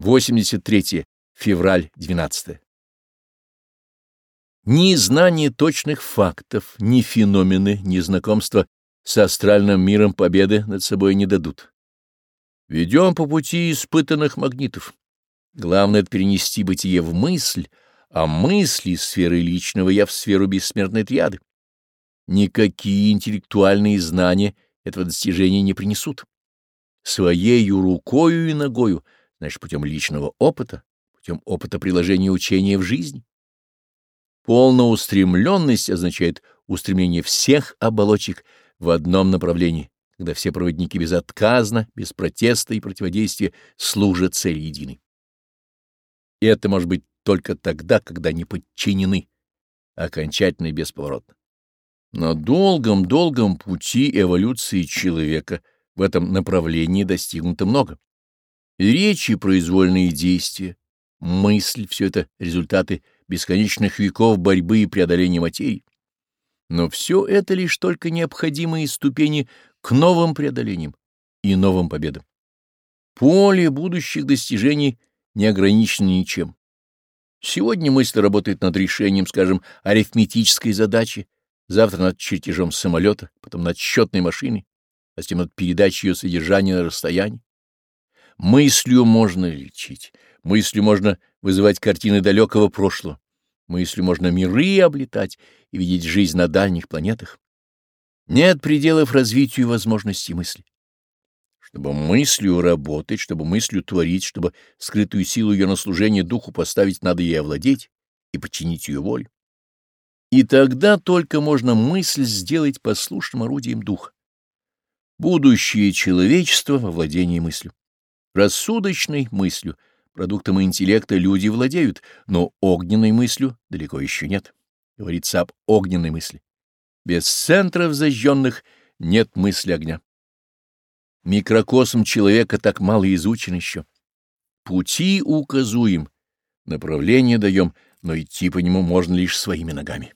83 февраль 12. Ни знание точных фактов, ни феномены, ни знакомство с астральным миром победы над собой не дадут. Ведем по пути испытанных магнитов. Главное — это перенести бытие в мысль, а мысли из сферы личного я в сферу бессмертной триады. Никакие интеллектуальные знания этого достижения не принесут. Своею рукою и ногою — значит, путем личного опыта, путем опыта приложения учения в жизни. Полноустремленность означает устремление всех оболочек в одном направлении, когда все проводники безотказно, без протеста и противодействия служат цели единой. И это может быть только тогда, когда не подчинены, окончательно и бесповоротно. На долгом-долгом пути эволюции человека в этом направлении достигнуто много. Речи произвольные действия, мысль — все это результаты бесконечных веков борьбы и преодоления материи. Но все это лишь только необходимые ступени к новым преодолениям и новым победам. Поле будущих достижений не ограничено ничем. Сегодня мысль работает над решением, скажем, арифметической задачи, завтра над чертежом самолета, потом над счетной машиной, а затем над передачей ее содержания на расстоянии. Мыслью можно лечить, мыслью можно вызывать картины далекого прошлого, мыслью можно миры облетать и видеть жизнь на дальних планетах. Нет пределов развитию возможностей мысли. Чтобы мыслью работать, чтобы мыслью творить, чтобы скрытую силу ее на служение духу поставить, надо ей овладеть и подчинить ее волю. И тогда только можно мысль сделать послушным орудием духа. Будущее человечества во владении мыслью. Рассудочной мыслью продуктом интеллекта люди владеют, но огненной мыслью далеко еще нет. Говорится об огненной мысли. Без центров зажженных нет мысли огня. Микрокосм человека так мало изучен еще. Пути указуем, направление даем, но идти по нему можно лишь своими ногами.